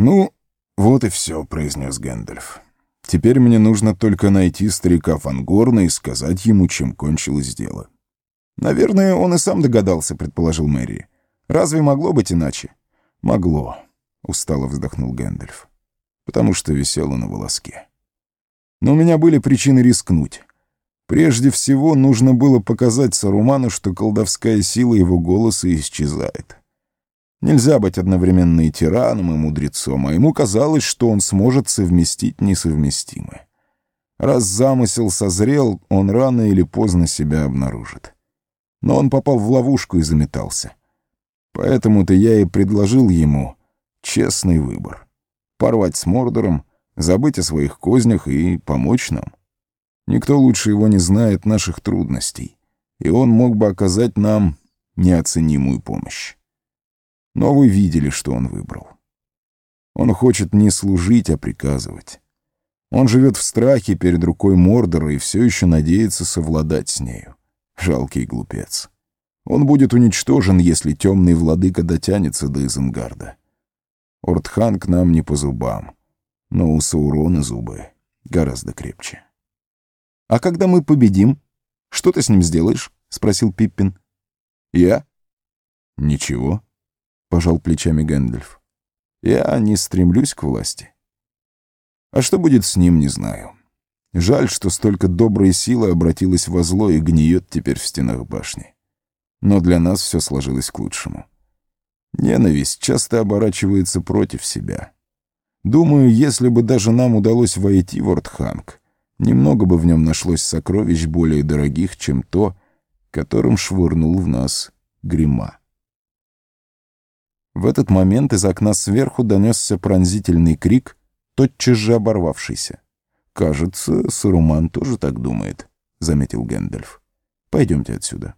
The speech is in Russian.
«Ну, вот и все», — произнес Гэндальф. «Теперь мне нужно только найти старика Фангорна и сказать ему, чем кончилось дело». «Наверное, он и сам догадался», — предположил Мерри. «Разве могло быть иначе?» «Могло», — устало вздохнул Гэндальф. «Потому что висело на волоске. Но у меня были причины рискнуть. Прежде всего, нужно было показать Саруману, что колдовская сила его голоса исчезает. Нельзя быть одновременно и тираном, и мудрецом, а ему казалось, что он сможет совместить несовместимое. Раз замысел созрел, он рано или поздно себя обнаружит. Но он попал в ловушку и заметался. Поэтому-то я и предложил ему честный выбор. Порвать с Мордором, забыть о своих кознях и помочь нам. Никто лучше его не знает наших трудностей, и он мог бы оказать нам неоценимую помощь. Но вы видели, что он выбрал. Он хочет не служить, а приказывать. Он живет в страхе перед рукой Мордора и все еще надеется совладать с нею. Жалкий глупец. Он будет уничтожен, если темный владыка дотянется до Изенгарда. Ортхан к нам не по зубам, но у Саурона зубы гораздо крепче. «А когда мы победим, что ты с ним сделаешь?» — спросил Пиппин. «Я?» «Ничего», — пожал плечами Гэндальф. «Я не стремлюсь к власти. А что будет с ним, не знаю. Жаль, что столько доброй силы обратилась во зло и гниет теперь в стенах башни. Но для нас все сложилось к лучшему. Ненависть часто оборачивается против себя. Думаю, если бы даже нам удалось войти в Ортханг, немного бы в нем нашлось сокровищ более дорогих, чем то, которым швырнул в нас грима. В этот момент из окна сверху донесся пронзительный крик, тотчас же оборвавшийся. «Кажется, Саруман тоже так думает», — заметил Гэндальф. «Пойдемте отсюда».